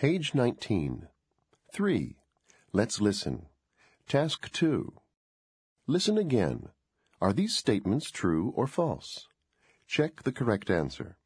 Page 19. 3. Let's listen. Task 2. Listen again. Are these statements true or false? Check the correct answer.